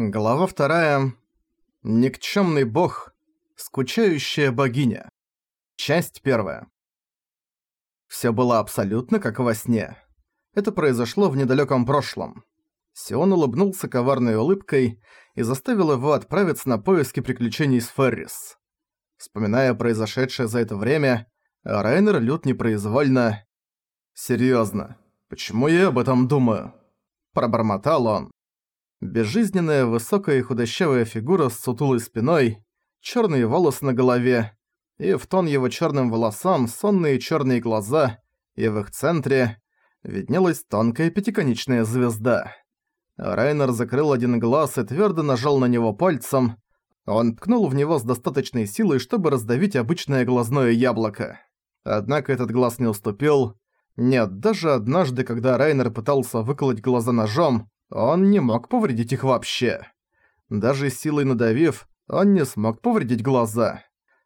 Глава вторая. Никчемный бог. Скучающая богиня. Часть первая. Всё было абсолютно как во сне. Это произошло в недалёком прошлом. Сион улыбнулся коварной улыбкой и заставил его отправиться на поиски приключений с Феррис. Вспоминая произошедшее за это время, Райнер лют непроизвольно. «Серьёзно, почему я об этом думаю?» Пробормотал он. Безжизненная, высокая и худощавая фигура с сутулой спиной, черные волосы на голове, и в тон его черным волосам сонные черные глаза, и в их центре виднелась тонкая пятиконечная звезда. Райнер закрыл один глаз и твердо нажал на него пальцем. Он ткнул в него с достаточной силой, чтобы раздавить обычное глазное яблоко. Однако этот глаз не уступил. Нет, даже однажды, когда Райнер пытался выколоть глаза ножом, он не мог повредить их вообще. Даже силой надавив, он не смог повредить глаза.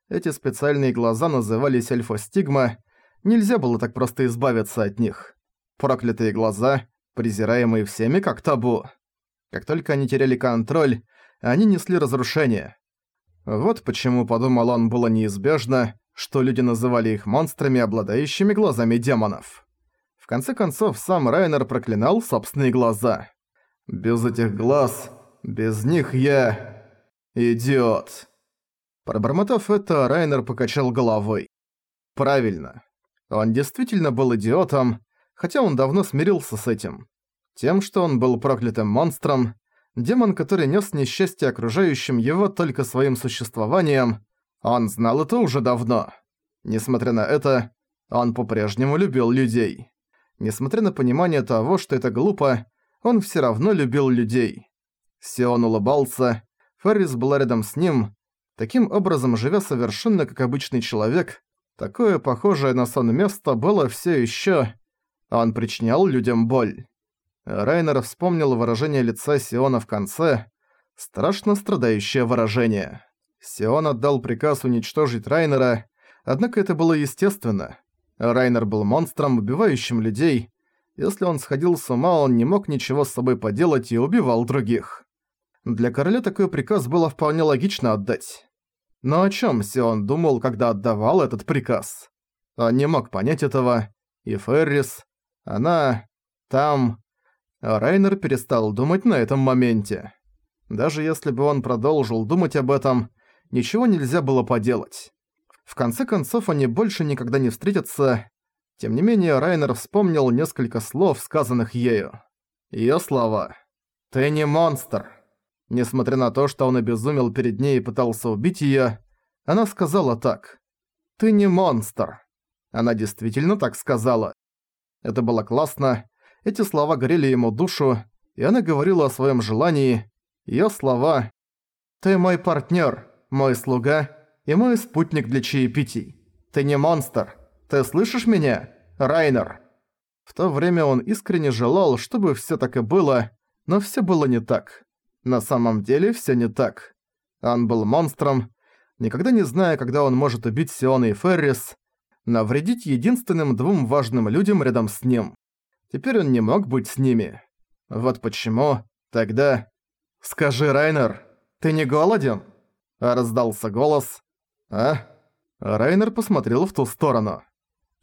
Эти специальные глаза назывались альфа-стигма, нельзя было так просто избавиться от них. Проклятые глаза, презираемые всеми как табу. Как только они теряли контроль, они несли разрушение. Вот почему, подумал он, было неизбежно, что люди называли их монстрами, обладающими глазами демонов. В конце концов, сам Райнер проклинал собственные глаза. Без этих глаз, без них я... идиот. Пробормотав это, Райнер покачал головой. Правильно. Он действительно был идиотом, хотя он давно смирился с этим. Тем, что он был проклятым монстром, демон, который нес несчастье окружающим его только своим существованием, он знал это уже давно. Несмотря на это, он по-прежнему любил людей. Несмотря на понимание того, что это глупо, он все равно любил людей. Сион улыбался, Феррис была рядом с ним, таким образом живя совершенно как обычный человек, такое похожее на сон место было все еще. Он причинял людям боль. Райнер вспомнил выражение лица Сиона в конце, страшно страдающее выражение. Сион отдал приказ уничтожить Райнера, однако это было естественно. Райнер был монстром, убивающим людей, если он сходил с ума, он не мог ничего с собой поделать и убивал других. Для короля такой приказ было вполне логично отдать. Но о чем Сион думал, когда отдавал этот приказ? Он не мог понять этого, и Феррис, она... там... Райнер перестал думать на этом моменте. Даже если бы он продолжил думать об этом, ничего нельзя было поделать. В конце концов, они больше никогда не встретятся, тем не менее, Райнер вспомнил несколько слов, сказанных ею. Её слова. «Ты не монстр». Несмотря на то, что он обезумел перед ней и пытался убить её, она сказала так. «Ты не монстр». Она действительно так сказала. Это было классно. Эти слова горели ему душу, и она говорила о своём желании. Её слова «Ты мой партнёр, мой слуга и мой спутник для чаепитий. Ты не монстр. Ты слышишь меня, Райнер?» В то время он искренне желал, чтобы всё так и было, но всё было не так. На самом деле всё не так. Он был монстром, никогда не зная, когда он может убить Сиона и Феррис, навредить единственным двум важным людям рядом с ним. Теперь он не мог быть с ними. Вот почему тогда... «Скажи, Райнер, ты не голоден?» Раздался голос. «А?» Райнер посмотрел в ту сторону.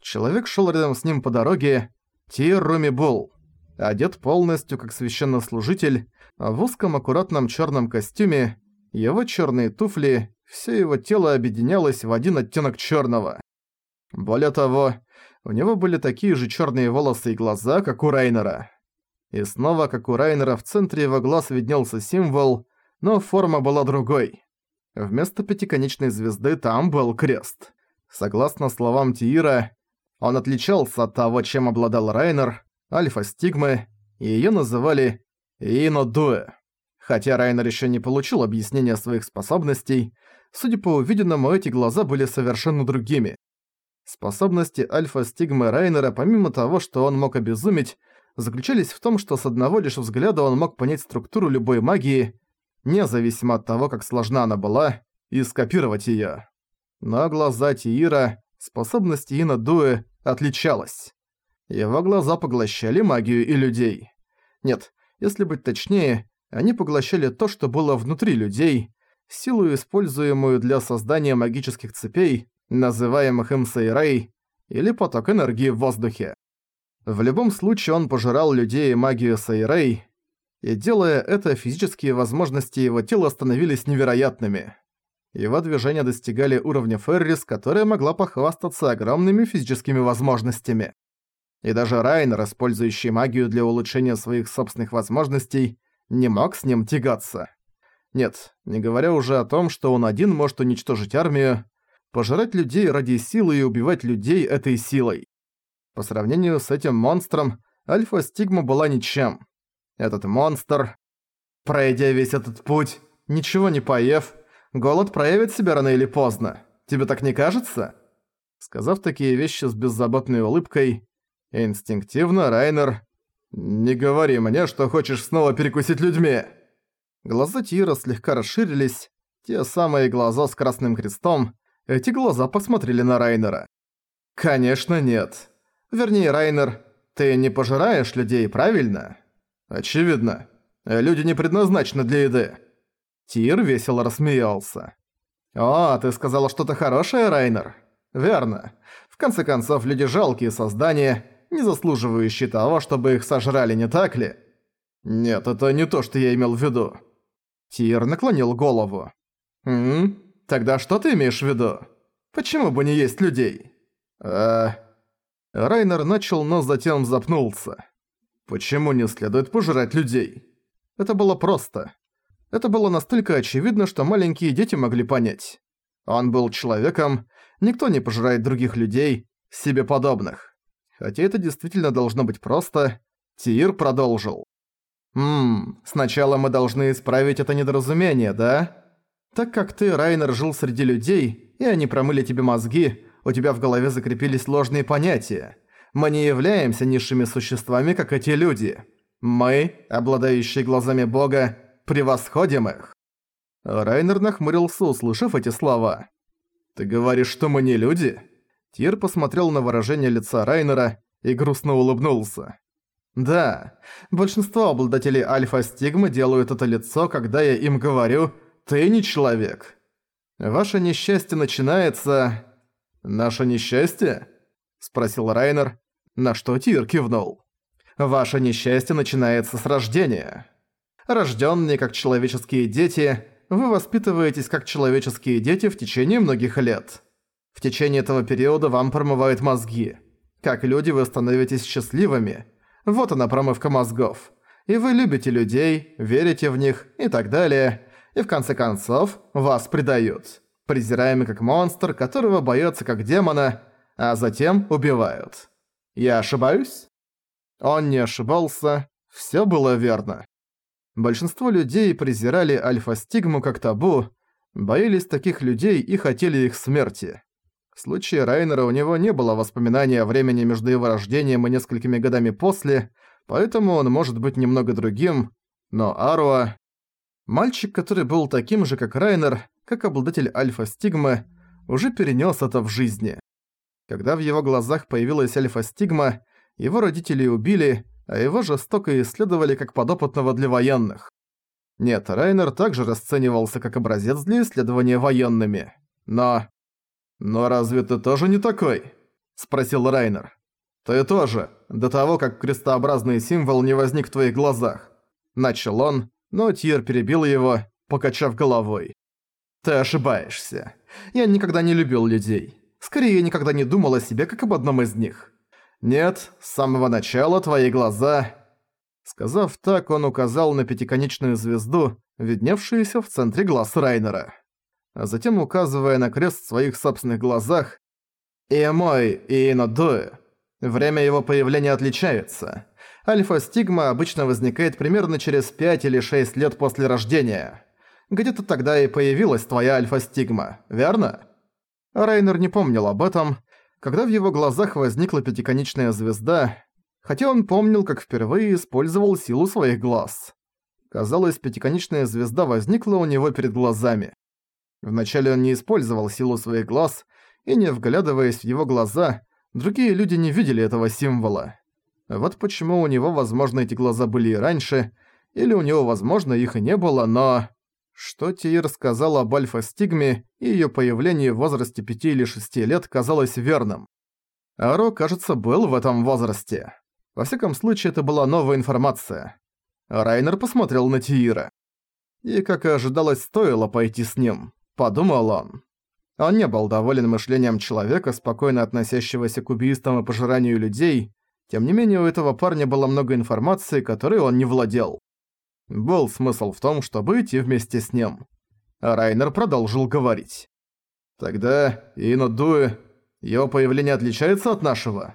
Человек шел рядом с ним по дороге, Тир Румибул, одет полностью как священнослужитель, в узком аккуратном черном костюме, его черные туфли, все его тело объединялось в один оттенок черного. Более того, у него были такие же черные волосы и глаза, как у Райнера. И снова, как у Райнера, в центре его глаз виднелся символ, но форма была другой. Вместо пятиконечной звезды там был крест. Согласно словам Тиира, он отличался от того, чем обладал Райнер, альфа-стигмы, и её называли Ино-Дуэ. Хотя Райнер ещё не получил объяснения своих способностей, судя по увиденному, эти глаза были совершенно другими. Способности альфа-стигмы Райнера, помимо того, что он мог обезуметь, заключались в том, что с одного лишь взгляда он мог понять структуру любой магии, независимо от того, как сложна она была, и скопировать её. Но глаза Тиира, способности Ина Дуэ отличалась. Его глаза поглощали магию и людей. Нет, если быть точнее, Они поглощали то, что было внутри людей, силу, используемую для создания магических цепей, называемых им Сейрей, или поток энергии в воздухе. В любом случае он пожирал людей и магию Сейрей, и делая это, физические возможности его тела становились невероятными. Его движения достигали уровня Феррис, которая могла похвастаться огромными физическими возможностями. И даже Райнер, использующий магию для улучшения своих собственных возможностей, не мог с ним тягаться. Нет, не говоря уже о том, что он один может уничтожить армию, пожирать людей ради силы и убивать людей этой силой. По сравнению с этим монстром, Альфа-Стигма была ничем. Этот монстр, пройдя весь этот путь, ничего не поев, Голод проявит себя рано или поздно. Тебе так не кажется?» Сказав такие вещи с беззаботной улыбкой, инстинктивно Райнер «Не говори мне, что хочешь снова перекусить людьми!» Глаза Тира слегка расширились, те самые глаза с красным крестом, эти глаза посмотрели на Райнера. «Конечно нет. Вернее, Райнер, ты не пожираешь людей, правильно?» «Очевидно. Люди не предназначены для еды». Тир весело рассмеялся. «О, ты сказала что-то хорошее, Райнер?» «Верно. В конце концов, люди жалкие создания, не заслуживающие того, чтобы их сожрали, не так ли?» «Нет, это не то, что я имел в виду». Тир наклонил голову. «М? Тогда что ты имеешь в виду? Почему бы не есть людей?» «Э...» Райнер начал, но затем запнулся. «Почему не следует пожирать людей?» Это было просто. Это было настолько очевидно, что маленькие дети могли понять. Он был человеком, никто не пожирает других людей, себе подобных. Хотя это действительно должно быть просто, Тир продолжил. «Ммм, сначала мы должны исправить это недоразумение, да? Так как ты, Райнер, жил среди людей, и они промыли тебе мозги, у тебя в голове закрепились ложные понятия. Мы не являемся низшими существами, как эти люди. Мы, обладающие глазами Бога, превосходим их!» Райнер нахмурился, услышав эти слова. «Ты говоришь, что мы не люди?» Тир посмотрел на выражение лица Райнера и грустно улыбнулся. «Да, большинство обладателей альфа-стигмы делают это лицо, когда я им говорю «ты не человек». Ваше несчастье начинается...» «Наше несчастье?» – спросил Райнер, на что Тир кивнул. «Ваше несчастье начинается с рождения». Рожденные как человеческие дети, вы воспитываетесь как человеческие дети в течение многих лет. В течение этого периода вам промывают мозги. Как люди вы становитесь счастливыми. Вот она промывка мозгов. И вы любите людей, верите в них и так далее. И в конце концов вас предают. Презираемый как монстр, которого боятся как демона, а затем убивают. Я ошибаюсь? Он не ошибался, всё было верно. Большинство людей презирали альфа-стигму как табу, боялись таких людей и хотели их смерти. В случае Райнера у него не было воспоминаний о времени между его рождением и несколькими годами после, поэтому он может быть немного другим, но Аруа... Мальчик, который был таким же, как Райнер, как обладатель альфа-стигмы, уже перенес это в жизни. Когда в его глазах появилась альфа-стигма, его родители убили, а его жестоко исследовали как подопытного для военных. Нет, Райнер также расценивался как образец для исследования военными. Но... «Но разве ты тоже не такой?» – спросил Райнер. «Ты тоже, до того, как крестообразный символ не возник в твоих глазах». Начал он, но Тир перебил его, покачав головой. «Ты ошибаешься. Я никогда не любил людей. Скорее, я никогда не думал о себе как об одном из них. «Нет, с самого начала твои глаза...» Сказав так, он указал на пятиконечную звезду, видневшуюся в центре глаз Райнера. А затем, указывая на крест в своих собственных глазах, «И мой, и Инодуэ. Время его появления отличается. Альфа-стигма обычно возникает примерно через 5 или 6 лет после рождения. Где-то тогда и появилась твоя альфа-стигма, верно?» Райнер не помнил об этом, когда в его глазах возникла пятиконечная звезда, хотя он помнил, как впервые использовал силу своих глаз. Казалось, пятиконечная звезда возникла у него перед глазами. Вначале он не использовал силу своих глаз, и не вглядываясь в его глаза, другие люди не видели этого символа. Вот почему у него, возможно, эти глаза были и раньше, или у него, возможно, их и не было, но... Что Тиир сказал об альфа-стигме и её появлении в возрасте 5 или 6 лет казалось верным. Аро, кажется, был в этом возрасте. Во всяком случае, это была новая информация. Райнер посмотрел на Тиира. И, как и ожидалось, стоило пойти с ним, подумал он. Он не был доволен мышлением человека, спокойно относящегося к убийствам и пожиранию людей, тем не менее у этого парня было много информации, которой он не владел. Был смысл в том, чтобы идти вместе с ним. Райнер продолжил говорить. «Тогда Ино Дуэ, его появление отличается от нашего?»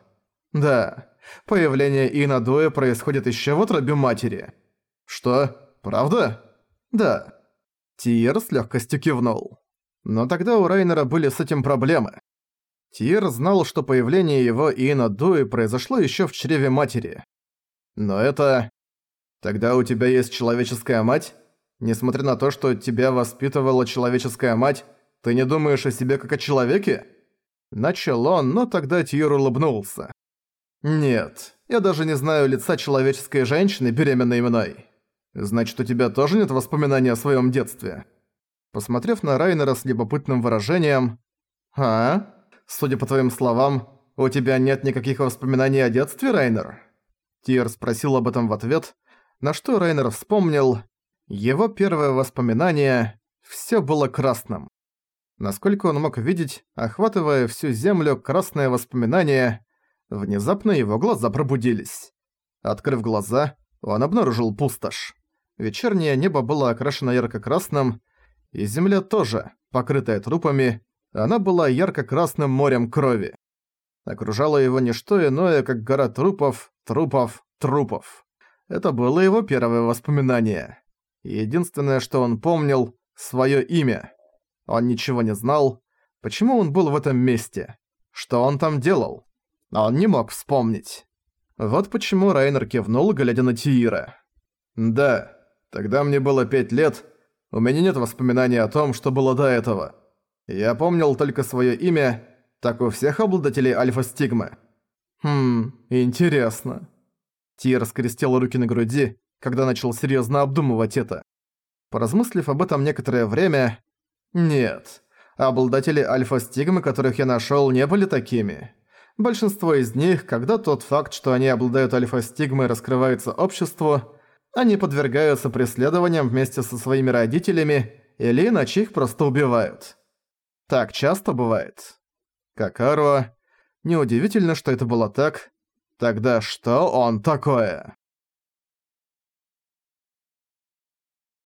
«Да, появление Ино Дуэ происходит еще в утробе матери». «Что, правда?» «Да». Тиер с легкостью кивнул. Но тогда у Райнера были с этим проблемы. Тиер знал, что появление его Ино Дуэ произошло еще в чреве матери. Но это... Тогда у тебя есть человеческая мать? Несмотря на то, что тебя воспитывала человеческая мать, ты не думаешь о себе как о человеке? Начал он, но тогда Тьюр улыбнулся. Нет, я даже не знаю лица человеческой женщины, беременной мной. Значит, у тебя тоже нет воспоминаний о своем детстве? Посмотрев на Райнера с любопытным выражением... «А? Судя по твоим словам, у тебя нет никаких воспоминаний о детстве, Райнер?» Тир спросил об этом в ответ, на что Райнер вспомнил, его первое воспоминание «всё было красным». Насколько он мог видеть, охватывая всю землю красное воспоминание, внезапно его глаза пробудились. Открыв глаза, он обнаружил пустошь. Вечернее небо было окрашено ярко-красным, и земля тоже, покрытая трупами, она была ярко-красным морем крови. Окружало его не что иное, как гора трупов, трупов, трупов. Это было его первое воспоминание. Единственное, что он помнил — своё имя. Он ничего не знал, почему он был в этом месте, что он там делал. Он не мог вспомнить. Вот почему Райнер кивнул, глядя на Тиира. «Да, тогда мне было пять лет, у меня нет воспоминаний о том, что было до этого. Я помнил только своё имя, так у всех обладателей альфа-стигмы». «Хм, интересно». Тир скрестил руки на груди, когда начал серьезно обдумывать это. Поразмыслив об этом некоторое время... Нет, обладатели альфа-стигмы, которых я нашел, не были такими. Большинство из них, когда тот факт, что они обладают альфа-стигмой, раскрывается обществу, они подвергаются преследованиям вместе со своими родителями, или иначе их просто убивают. Так часто бывает. Какаруа. Неудивительно, что это было так, Тогда что он такое?